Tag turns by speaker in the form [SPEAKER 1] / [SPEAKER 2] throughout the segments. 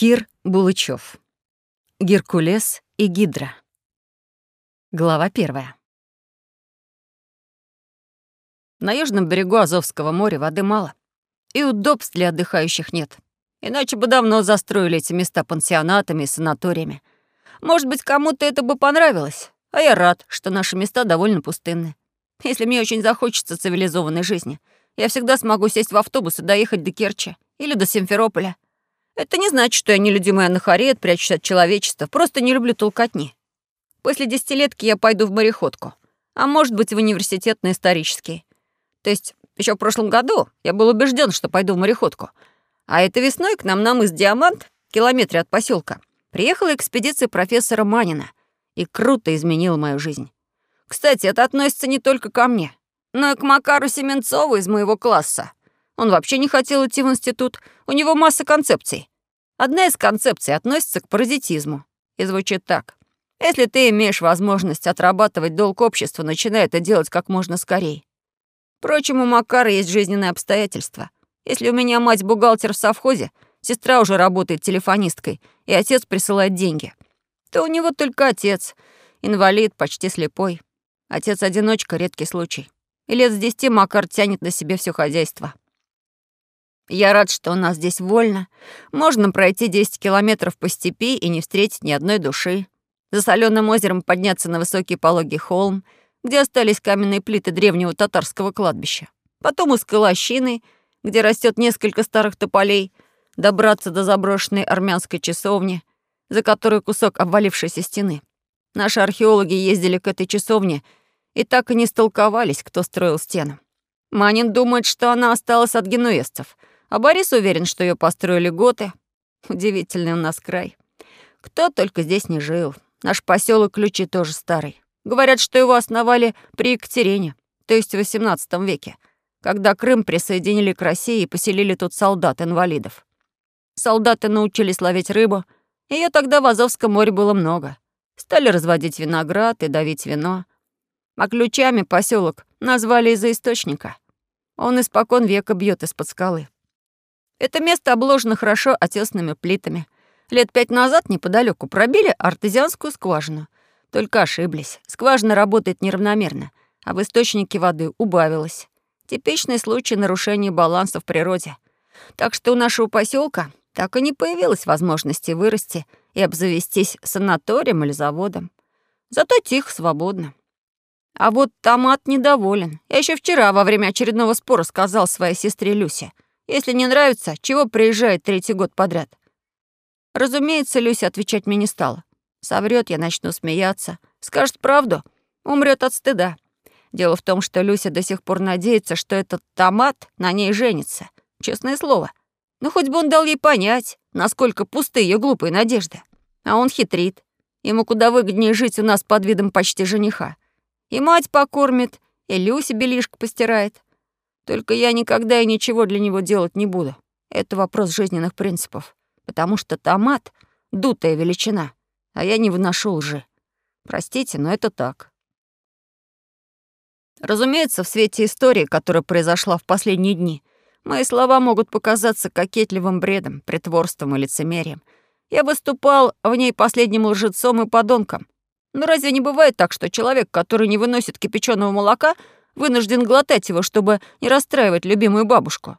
[SPEAKER 1] Кир Булычев. Геркулес и Гидра. Глава первая. На южном берегу Азовского моря воды мало, и удобств для отдыхающих нет. Иначе бы давно застроили эти места пансионатами и санаториями. Может быть, кому-то это бы понравилось, а я рад, что наши места довольно пустынны. Если мне очень захочется цивилизованной жизни, я всегда смогу сесть в автобус и доехать до Керчи или до Симферополя — это не значит, что я нелюдимый анахарет, прячусь от человечества. Просто не люблю толкотни. После десятилетки я пойду в мореходку. А может быть, в университет на исторический. То есть еще в прошлом году я был убежден, что пойду в мореходку. А этой весной к нам на мыс Диамант, километре от поселка, приехала экспедиция профессора Манина и круто изменила мою жизнь. Кстати, это относится не только ко мне, но и к Макару Семенцову из моего класса. Он вообще не хотел идти в институт, у него масса концепций. Одна из концепций относится к паразитизму и звучит так. Если ты имеешь возможность отрабатывать долг общества, начинай это делать как можно скорее. Впрочем, у Макара есть жизненные обстоятельства. Если у меня мать бухгалтер в совхозе, сестра уже работает телефонисткой, и отец присылает деньги, то у него только отец, инвалид, почти слепой. Отец-одиночка — редкий случай. И лет с десяти Макар тянет на себе все хозяйство. Я рад, что у нас здесь вольно. Можно пройти 10 километров по степи и не встретить ни одной души. За соленым озером подняться на высокий пологий холм, где остались каменные плиты древнего татарского кладбища. Потом узкой лощины, где растет несколько старых тополей, добраться до заброшенной армянской часовни, за которой кусок обвалившейся стены. Наши археологи ездили к этой часовне и так и не столковались, кто строил стену. Манин думает, что она осталась от генуэзцев — а Борис уверен, что ее построили готы. Удивительный у нас край. Кто только здесь не жил. Наш поселок Ключи тоже старый. Говорят, что его основали при Екатерине, то есть в XVIII веке, когда Крым присоединили к России и поселили тут солдат-инвалидов. Солдаты научились ловить рыбу, ее тогда в Азовском море было много. Стали разводить виноград и давить вино. А ключами поселок назвали из-за источника. Он испокон века бьет из-под скалы. Это место обложено хорошо отесными плитами. Лет пять назад неподалеку пробили артезианскую скважину. Только ошиблись. Скважина работает неравномерно, а в источнике воды убавилось. Типичный случай нарушения баланса в природе. Так что у нашего поселка так и не появилось возможности вырасти и обзавестись санаторием или заводом. Зато тихо, свободно. А вот Томат недоволен. Я еще вчера во время очередного спора сказал своей сестре Люсе — если не нравится, чего приезжает третий год подряд? Разумеется, Люся отвечать мне не стала. Соврет, я начну смеяться. Скажет правду, умрет от стыда. Дело в том, что Люся до сих пор надеется, что этот томат на ней женится. Честное слово. Ну, хоть бы он дал ей понять, насколько пусты ее глупые надежды. А он хитрит. Ему куда выгоднее жить у нас под видом почти жениха. И мать покормит, и Люся белишко постирает. Только я никогда и ничего для него делать не буду. Это вопрос жизненных принципов. Потому что томат — дутая величина, а я не выношу лжи. Простите, но это так. Разумеется, в свете истории, которая произошла в последние дни, мои слова могут показаться кокетливым бредом, притворством и лицемерием. Я выступал в ней последним лжецом и подонком. Но разве не бывает так, что человек, который не выносит кипяченого молока — вынужден глотать его, чтобы не расстраивать любимую бабушку.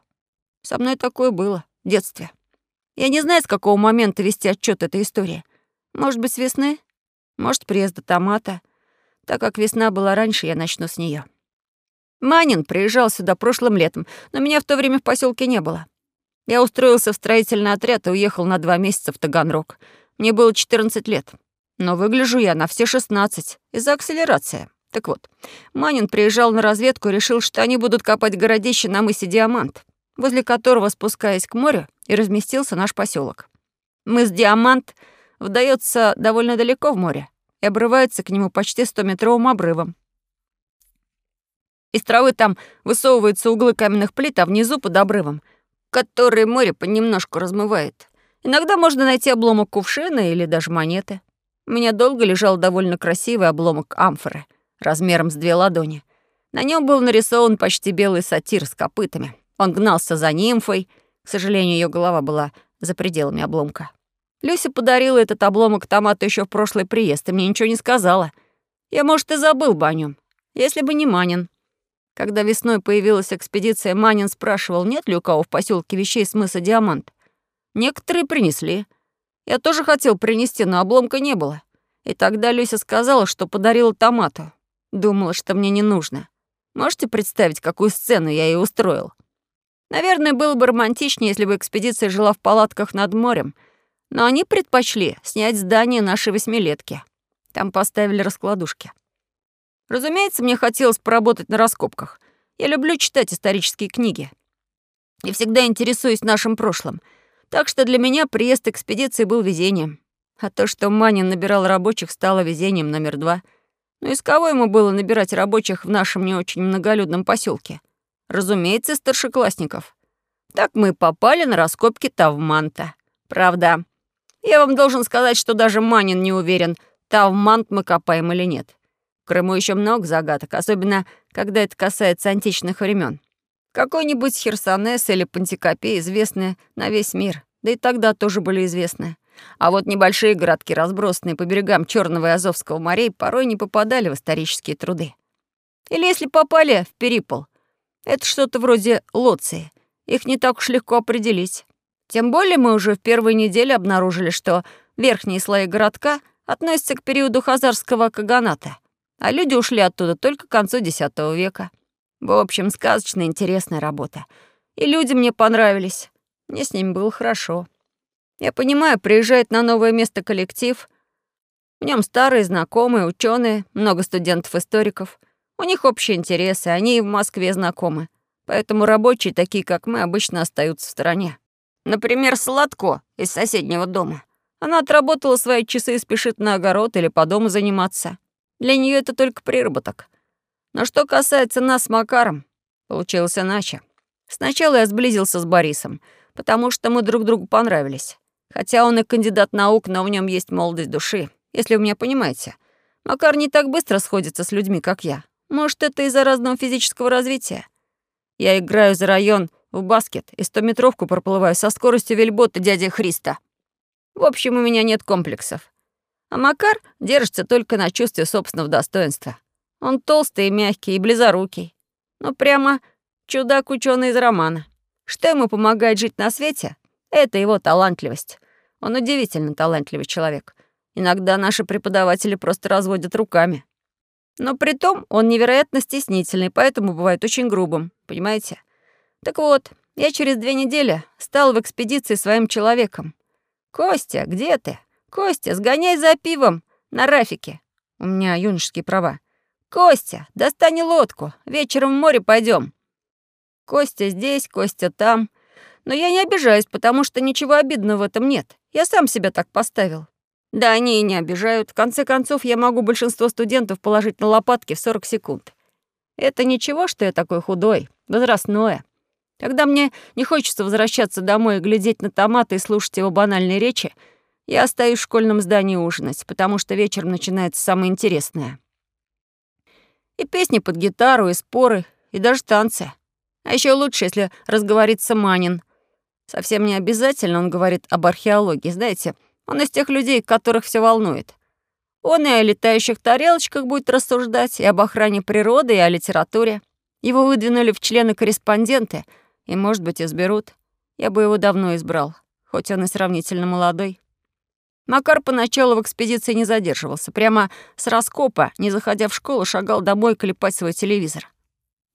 [SPEAKER 1] Со мной такое было в детстве. Я не знаю, с какого момента вести отчет этой истории. Может быть, с весны? Может, приезда томата. Так как весна была раньше, я начну с нее. Манин приезжал сюда прошлым летом, но меня в то время в поселке не было. Я устроился в строительный отряд и уехал на два месяца в Таганрог. Мне было 14 лет. Но выгляжу я на все 16 из-за акселерации. Так вот, Манин приезжал на разведку и решил, что они будут копать городище на мысе Диамант, возле которого, спускаясь к морю, и разместился наш поселок. Мыс Диамант вдается довольно далеко в море и обрывается к нему почти 100-метровым обрывом. Из травы там высовываются углы каменных плит, а внизу под обрывом, который море понемножку размывает. Иногда можно найти обломок кувшина или даже монеты. У меня долго лежал довольно красивый обломок амфоры — размером с две ладони. На нем был нарисован почти белый сатир с копытами. Он гнался за нимфой. К сожалению, ее голова была за пределами обломка. Люся подарила этот обломок томата еще в прошлый приезд, и мне ничего не сказала. Я, может, и забыл бы о нем, если бы не Манин. Когда весной появилась экспедиция, Манин спрашивал, нет ли у кого в поселке вещей с мыса Диамант. Некоторые принесли. Я тоже хотел принести, но обломка не было. И тогда Люся сказала, что подарила томату. Думала, что мне не нужно. Можете представить, какую сцену я ей устроил? Наверное, было бы романтичнее, если бы экспедиция жила в палатках над морем, но они предпочли снять здание нашей восьмилетки. Там поставили раскладушки. Разумеется, мне хотелось поработать на раскопках. Я люблю читать исторические книги. И всегда интересуюсь нашим прошлым. Так что для меня приезд экспедиции был везением. А то, что Манин набирал рабочих, стало везением номер два. Ну из кого ему было набирать рабочих в нашем не очень многолюдном поселке? Разумеется, старшеклассников. Так мы попали на раскопки Тавманта. Правда, я вам должен сказать, что даже Манин не уверен, Тавмант мы копаем или нет. В Крыму еще много загадок, особенно когда это касается античных времен. Какой-нибудь Херсонес или Пантикопей известны на весь мир, да и тогда тоже были известны. А вот небольшие городки, разбросанные по берегам Черного и Азовского морей, порой не попадали в исторические труды. Или если попали в Перипол, это что-то вроде Лоции. Их не так уж легко определить. Тем более мы уже в первой неделе обнаружили, что верхние слои городка относятся к периоду хазарского каганата, а люди ушли оттуда только к концу X века. В общем, сказочно интересная работа. И люди мне понравились. Мне с ними было хорошо. Я понимаю, приезжает на новое место коллектив. В нем старые знакомые, ученые, много студентов-историков. У них общие интересы, они и в Москве знакомы. Поэтому рабочие, такие как мы, обычно остаются в стороне. Например, Сладко из соседнего дома. Она отработала свои часы и спешит на огород или по дому заниматься. Для нее это только приработок. Но что касается нас с Макаром, получилось иначе. Сначала я сблизился с Борисом, потому что мы друг другу понравились. Хотя он и кандидат наук, но в нем есть молодость души, если вы меня понимаете. Макар не так быстро сходится с людьми, как я. Может, это из-за разного физического развития. Я играю за район в баскет и стометровку проплываю со скоростью вельбота дяди Христа. В общем, у меня нет комплексов. А Макар держится только на чувстве собственного достоинства. Он толстый и мягкий, и близорукий. Ну, прямо чудак ученый из романа. Что ему помогает жить на свете? Это его талантливость. Он удивительно талантливый человек. Иногда наши преподаватели просто разводят руками. Но при том он невероятно стеснительный, поэтому бывает очень грубым, понимаете? Так вот, я через две недели стал в экспедиции своим человеком. «Костя, где ты? Костя, сгоняй за пивом на Рафике. У меня юношеские права. Костя, достань лодку, вечером в море пойдем. Костя здесь, Костя там. Но я не обижаюсь, потому что ничего обидного в этом нет. Я сам себя так поставил. Да, они и не обижают. В конце концов, я могу большинство студентов положить на лопатки в 40 секунд. Это ничего, что я такой худой, возрастное. Когда мне не хочется возвращаться домой и глядеть на томаты и слушать его банальные речи, я остаюсь в школьном здании ужинать, потому что вечером начинается самое интересное. И песни под гитару, и споры, и даже танцы. А еще лучше, если разговорится Манин. Совсем не обязательно он говорит об археологии, знаете, он из тех людей, которых все волнует. Он и о летающих тарелочках будет рассуждать, и об охране природы, и о литературе. Его выдвинули в члены-корреспонденты, и, может быть, изберут. Я бы его давно избрал, хоть он и сравнительно молодой. Макар поначалу в экспедиции не задерживался. Прямо с раскопа, не заходя в школу, шагал домой клепать свой телевизор.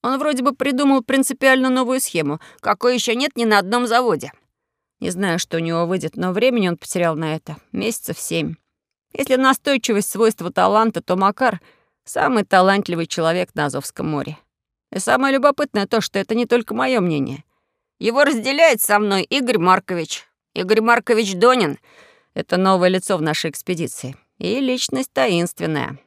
[SPEAKER 1] Он вроде бы придумал принципиально новую схему, какой еще нет ни на одном заводе. Не знаю, что у него выйдет, но времени он потерял на это. Месяцев семь. Если настойчивость — свойство таланта, то Макар — самый талантливый человек на Азовском море. И самое любопытное то, что это не только мое мнение. Его разделяет со мной Игорь Маркович. Игорь Маркович Донин — это новое лицо в нашей экспедиции. И личность таинственная.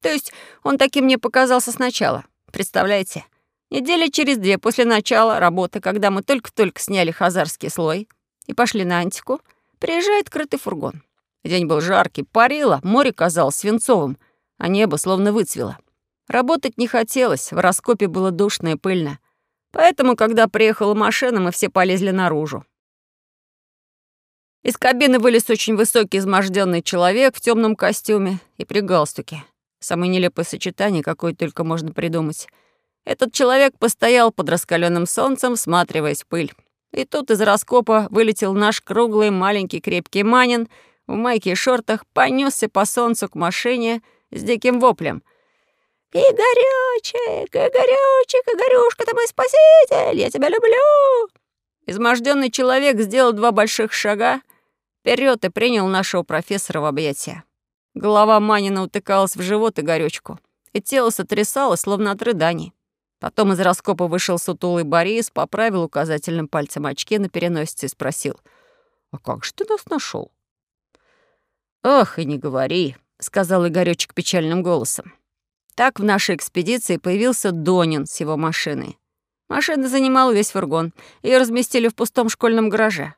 [SPEAKER 1] То есть он таким мне показался сначала. Представляете? Недели через две после начала работы, когда мы только-только сняли хазарский слой — и пошли на Антику, приезжает крытый фургон. День был жаркий, парило, море казалось свинцовым, а небо словно выцвело. Работать не хотелось, в раскопе было душно и пыльно. Поэтому, когда приехала машина, мы все полезли наружу. Из кабины вылез очень высокий изможденный человек в темном костюме и при галстуке. Самое нелепое сочетание, какое только можно придумать. Этот человек постоял под раскаленным солнцем, всматриваясь в пыль. И тут из раскопа вылетел наш круглый, маленький, крепкий манин в майке и шортах, понесся по солнцу к машине с диким воплем. «Игорёчек, Игорёчек, Игорюшка, ты мой спаситель, я тебя люблю!» Изможденный человек сделал два больших шага вперед и принял нашего профессора в объятия. Голова Манина утыкалась в живот Игорёчку, и тело сотрясало, словно от рыданий. Потом из раскопа вышел сутулый Борис, поправил указательным пальцем очки на переносице и спросил, «А как же ты нас нашел? «Ах, и не говори», — сказал Игорёчек печальным голосом. Так в нашей экспедиции появился Донин с его машиной. Машина занимала весь фургон. Ее разместили в пустом школьном гараже.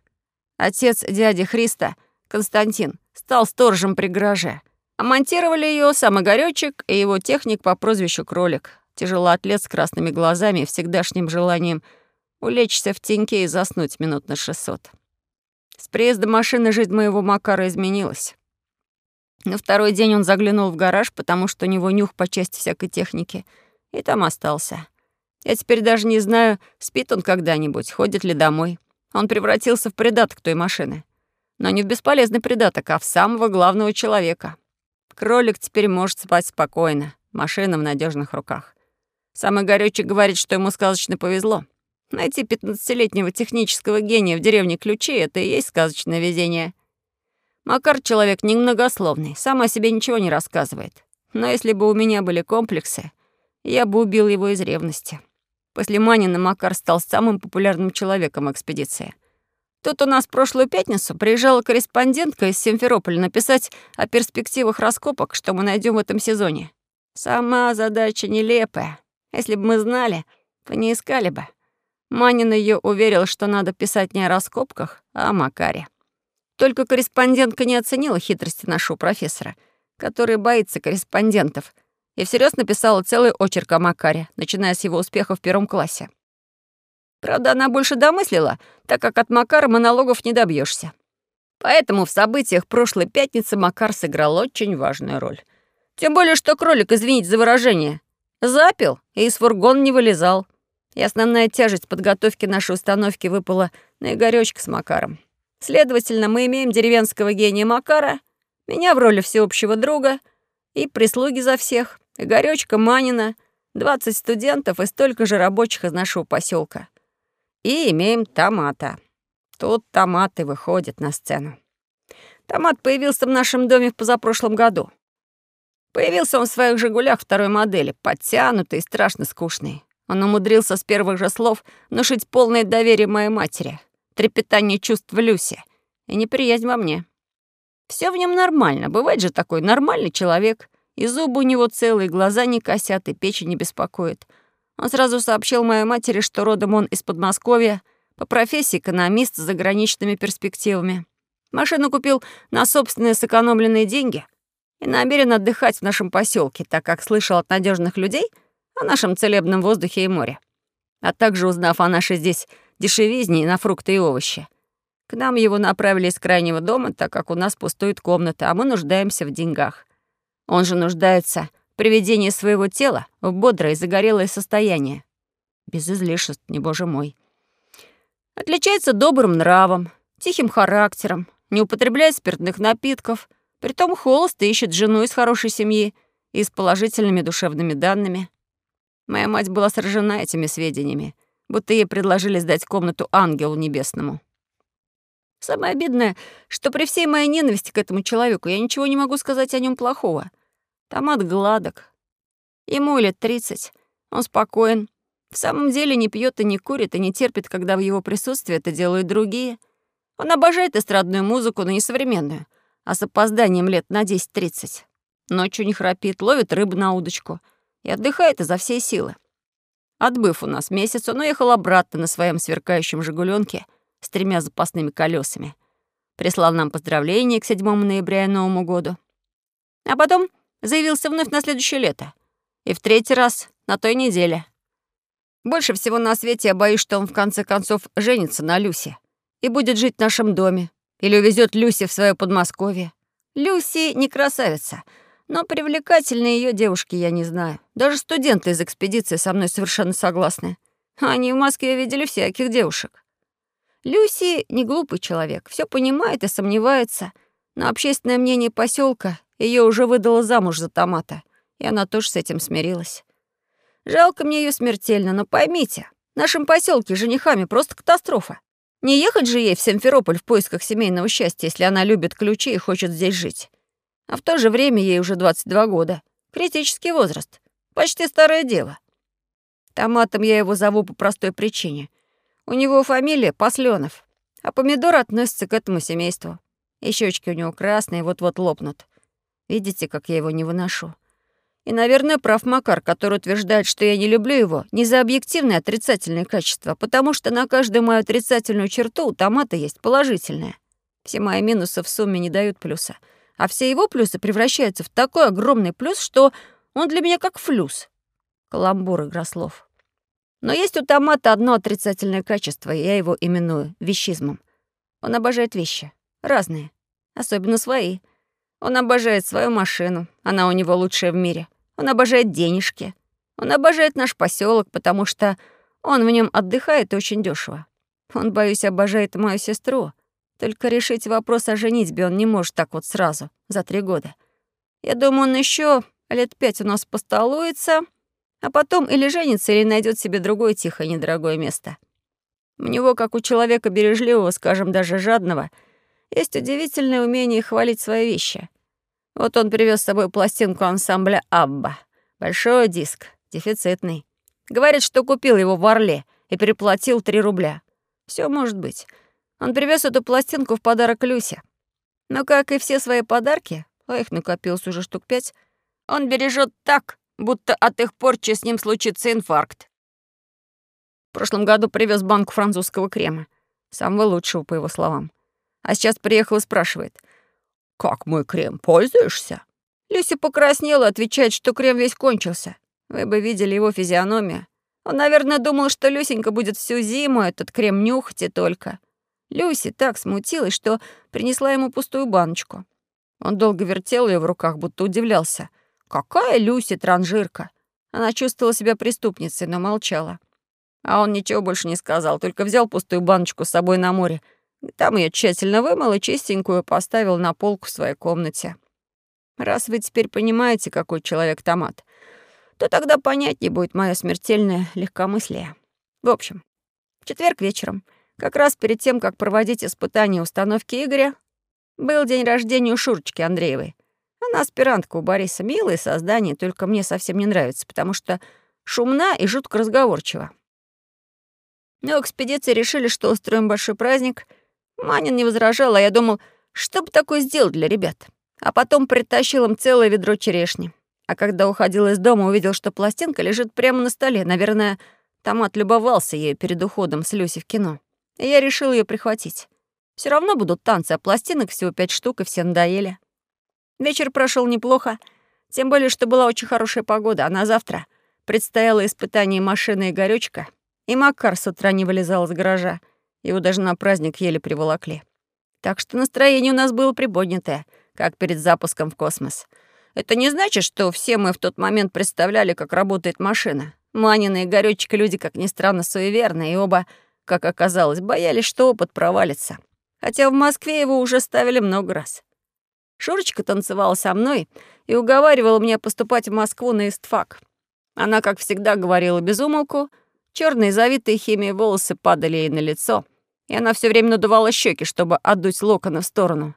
[SPEAKER 1] Отец дяди Христа, Константин, стал сторожем при гараже. А монтировали ее сам и его техник по прозвищу Кролик тяжелоатлет с красными глазами и всегдашним желанием улечься в теньке и заснуть минут на шестьсот. С приездом машины жизнь моего Макара изменилась. На второй день он заглянул в гараж, потому что у него нюх по части всякой техники, и там остался. Я теперь даже не знаю, спит он когда-нибудь, ходит ли домой. Он превратился в придаток той машины. Но не в бесполезный придаток, а в самого главного человека. Кролик теперь может спать спокойно, машина в надежных руках. Самый горючий говорит, что ему сказочно повезло. Найти пятнадцатилетнего технического гения в деревне Ключи — это и есть сказочное везение. Макар — человек немногословный, сам о себе ничего не рассказывает. Но если бы у меня были комплексы, я бы убил его из ревности. После Манина Макар стал самым популярным человеком экспедиции. Тут у нас прошлую пятницу приезжала корреспондентка из Симферополя написать о перспективах раскопок, что мы найдем в этом сезоне. Сама задача нелепая. Если бы мы знали, то не искали бы. Манин ее уверил, что надо писать не о раскопках, а о Макаре. Только корреспондентка не оценила хитрости нашего профессора, который боится корреспондентов, и всерьез написала целый очерк о Макаре, начиная с его успеха в первом классе. Правда, она больше домыслила, так как от Макара монологов не добьешься. Поэтому в событиях прошлой пятницы Макар сыграл очень важную роль. Тем более, что кролик, извините за выражение, Запил и из фургона не вылезал. И основная тяжесть подготовки нашей установки выпала на Игорёчка с Макаром. Следовательно, мы имеем деревенского гения Макара, меня в роли всеобщего друга и прислуги за всех, Игорёчка Манина, 20 студентов и столько же рабочих из нашего поселка. И имеем томата. Тут томаты выходят на сцену. Томат появился в нашем доме в позапрошлом году. Появился он в своих «Жигулях» второй модели, подтянутый и страшно скучный. Он умудрился с первых же слов внушить полное доверие моей матери, трепетание чувств в Люсе и неприязнь во мне. Все в нем нормально, бывает же такой нормальный человек, и зубы у него целые, глаза не косят, и печень не беспокоит. Он сразу сообщил моей матери, что родом он из Подмосковья, по профессии экономист с заграничными перспективами. Машину купил на собственные сэкономленные деньги — и намерен отдыхать в нашем поселке, так как слышал от надежных людей о нашем целебном воздухе и море, а также узнав о нашей здесь дешевизне на фрукты и овощи. К нам его направили из крайнего дома, так как у нас пустует комната, а мы нуждаемся в деньгах. Он же нуждается в приведении своего тела в бодрое загорелое состояние. Без излишеств, не боже мой. Отличается добрым нравом, тихим характером, не употребляет спиртных напитков — Притом холост и ищет жену из хорошей семьи и с положительными душевными данными. Моя мать была сражена этими сведениями, будто ей предложили сдать комнату ангелу небесному. Самое обидное, что при всей моей ненависти к этому человеку я ничего не могу сказать о нем плохого. Томат гладок. Ему лет тридцать. Он спокоен. В самом деле не пьет и не курит, и не терпит, когда в его присутствии это делают другие. Он обожает эстрадную музыку, но не современную, а с опозданием лет на 10-30. Ночью не храпит, ловит рыбу на удочку и отдыхает изо всей силы. Отбыв у нас месяц, он уехал обратно на своем сверкающем «Жигуленке» с тремя запасными колесами. Прислал нам поздравления к 7 ноября и Новому году. А потом заявился вновь на следующее лето. И в третий раз на той неделе. Больше всего на свете я боюсь, что он в конце концов женится на Люсе и будет жить в нашем доме, Или увезет Люси в свое Подмосковье. Люси не красавица, но привлекательные ее девушки я не знаю. Даже студенты из экспедиции со мной совершенно согласны. Они в Москве видели всяких девушек. Люси не глупый человек, все понимает и сомневается. Но общественное мнение поселка ее уже выдало замуж за томата, и она тоже с этим смирилась. Жалко мне ее смертельно, но поймите, в нашем поселке женихами просто катастрофа. Не ехать же ей в Симферополь в поисках семейного счастья, если она любит ключи и хочет здесь жить. А в то же время ей уже 22 года. Критический возраст. Почти старое дело. Томатом я его зову по простой причине. У него фамилия Посленов, а помидор относится к этому семейству. И щечки у него красные, вот-вот лопнут. Видите, как я его не выношу? И, наверное, прав Макар, который утверждает, что я не люблю его не за объективные отрицательные качества, потому что на каждую мою отрицательную черту у томата есть положительная. Все мои минусы в сумме не дают плюса. А все его плюсы превращаются в такой огромный плюс, что он для меня как флюс. Каламбур игра. Но есть у томата одно отрицательное качество, и я его именую вещизмом. Он обожает вещи. Разные. Особенно свои. Он обожает свою машину. Она у него лучшая в мире. Он обожает денежки. Он обожает наш поселок, потому что он в нем отдыхает очень дешево. Он, боюсь, обожает мою сестру. Только решить вопрос о женитьбе он не может так вот сразу, за три года. Я думаю, он еще лет пять у нас постолуется, а потом или женится, или найдет себе другое тихое недорогое место. У него, как у человека бережливого, скажем, даже жадного, есть удивительное умение хвалить свои вещи. Вот он привез с собой пластинку ансамбля «Абба». Большой диск, дефицитный. Говорит, что купил его в Орле и переплатил 3 рубля. Все может быть. Он привез эту пластинку в подарок Люсе. Но, как и все свои подарки, а их накопилось уже штук пять, он бережет так, будто от их порчи с ним случится инфаркт. В прошлом году привез банку французского крема. Самого лучшего, по его словам. А сейчас приехал и спрашивает — «Как мой крем, пользуешься?» Люся покраснела, отвечает, что крем весь кончился. Вы бы видели его физиономию. Он, наверное, думал, что Люсенька будет всю зиму этот крем нюхать и только. Люси так смутилась, что принесла ему пустую баночку. Он долго вертел ее в руках, будто удивлялся. «Какая Люси транжирка!» Она чувствовала себя преступницей, но молчала. А он ничего больше не сказал, только взял пустую баночку с собой на море там я тщательно вымыл и чистенькую поставил на полку в своей комнате. Раз вы теперь понимаете, какой человек томат, то тогда понятнее будет мое смертельное легкомыслие. В общем, в четверг вечером, как раз перед тем, как проводить испытание установки Игоря, был день рождения у Шурочки Андреевой. Она аспирантка у Бориса, милое создание, только мне совсем не нравится, потому что шумна и жутко разговорчива. Но экспедиции решили, что устроим большой праздник — Манин не возражал, а я думал, что бы такое сделать для ребят. А потом притащил им целое ведро черешни. А когда уходил из дома, увидел, что пластинка лежит прямо на столе. Наверное, Томат любовался ею перед уходом с Люси в кино. И я решил ее прихватить. Все равно будут танцы, а пластинок всего пять штук, и все надоели. Вечер прошел неплохо, тем более, что была очень хорошая погода, а на завтра предстояло испытание машины и горючка, и Макар с утра не вылезал из гаража. Его даже на праздник еле приволокли. Так что настроение у нас было приподнятое, как перед запуском в космос. Это не значит, что все мы в тот момент представляли, как работает машина. Манина и Горючка люди, как ни странно, суеверные, и оба, как оказалось, боялись, что опыт провалится. Хотя в Москве его уже ставили много раз. Шурочка танцевала со мной и уговаривала меня поступать в Москву на истфак. Она, как всегда, говорила без умолку, черные завитые химией волосы падали ей на лицо — и она все время надувала щеки, чтобы отдуть локоны в сторону.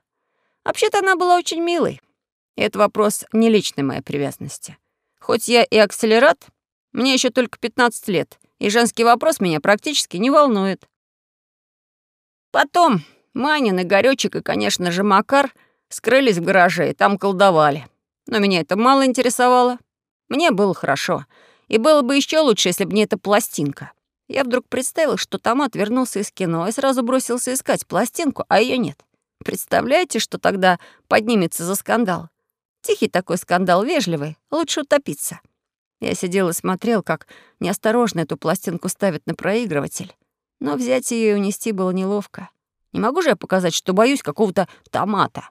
[SPEAKER 1] Вообще-то она была очень милой. И это вопрос не личной моей привязанности. Хоть я и акселерат, мне еще только 15 лет, и женский вопрос меня практически не волнует. Потом Манин и Горёчек и, конечно же, Макар скрылись в гараже и там колдовали. Но меня это мало интересовало. Мне было хорошо. И было бы еще лучше, если бы не эта пластинка. Я вдруг представил, что Томат вернулся из кино и сразу бросился искать пластинку, а ее нет. Представляете, что тогда поднимется за скандал? Тихий такой скандал, вежливый, лучше утопиться. Я сидел и смотрел, как неосторожно эту пластинку ставят на проигрыватель. Но взять ее и унести было неловко. Не могу же я показать, что боюсь какого-то томата.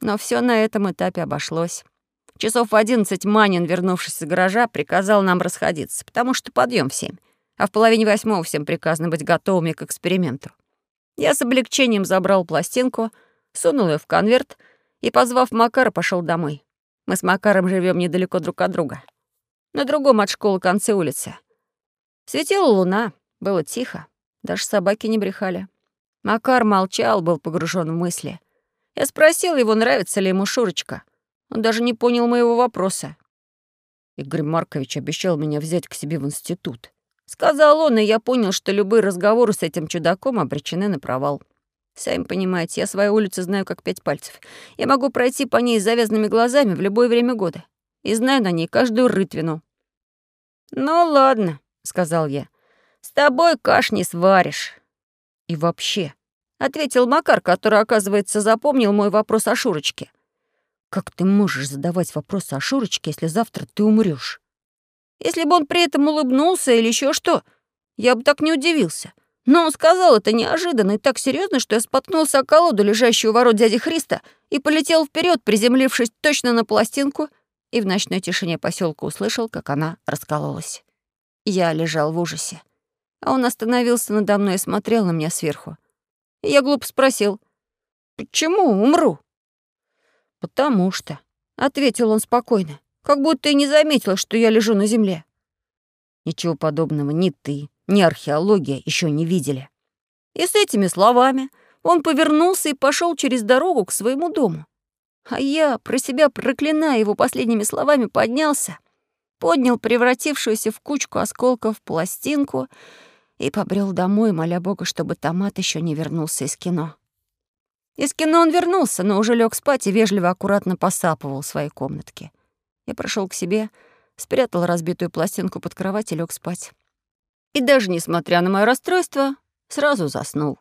[SPEAKER 1] Но все на этом этапе обошлось. Часов в одиннадцать Манин, вернувшись из гаража, приказал нам расходиться, потому что подъем в семь, а в половине восьмого всем приказано быть готовыми к эксперименту. Я с облегчением забрал пластинку, сунул ее в конверт и, позвав Макара, пошел домой. Мы с Макаром живем недалеко друг от друга. На другом от школы конце улицы. Светила луна, было тихо, даже собаки не брехали. Макар молчал, был погружен в мысли. Я спросил его, нравится ли ему Шурочка. Он даже не понял моего вопроса. Игорь Маркович обещал меня взять к себе в институт. Сказал он, и я понял, что любые разговоры с этим чудаком обречены на провал. Сами понимаете, я свою улицу знаю как пять пальцев. Я могу пройти по ней с завязанными глазами в любое время года. И знаю на ней каждую рытвину. «Ну ладно», — сказал я. «С тобой каш не сваришь». «И вообще», — ответил Макар, который, оказывается, запомнил мой вопрос о Шурочке. Как ты можешь задавать вопросы о Шурочке, если завтра ты умрёшь? Если бы он при этом улыбнулся или ещё что, я бы так не удивился. Но он сказал это неожиданно и так серьёзно, что я споткнулся о колоду, лежащую у ворот дяди Христа, и полетел вперёд, приземлившись точно на пластинку, и в ночной тишине посёлка услышал, как она раскололась. Я лежал в ужасе. А он остановился надо мной и смотрел на меня сверху. И я глупо спросил, «Почему умру?» «Потому что», — ответил он спокойно, как будто и не заметил, что я лежу на земле. Ничего подобного ни ты, ни археология еще не видели. И с этими словами он повернулся и пошел через дорогу к своему дому. А я, про себя проклиная его последними словами, поднялся, поднял превратившуюся в кучку осколков пластинку и побрел домой, моля Бога, чтобы томат еще не вернулся из кино. Из кино он вернулся, но уже лег спать и вежливо аккуратно посапывал в своей комнатке. Я прошел к себе, спрятал разбитую пластинку под кровать и лег спать. И даже несмотря на мое расстройство, сразу заснул.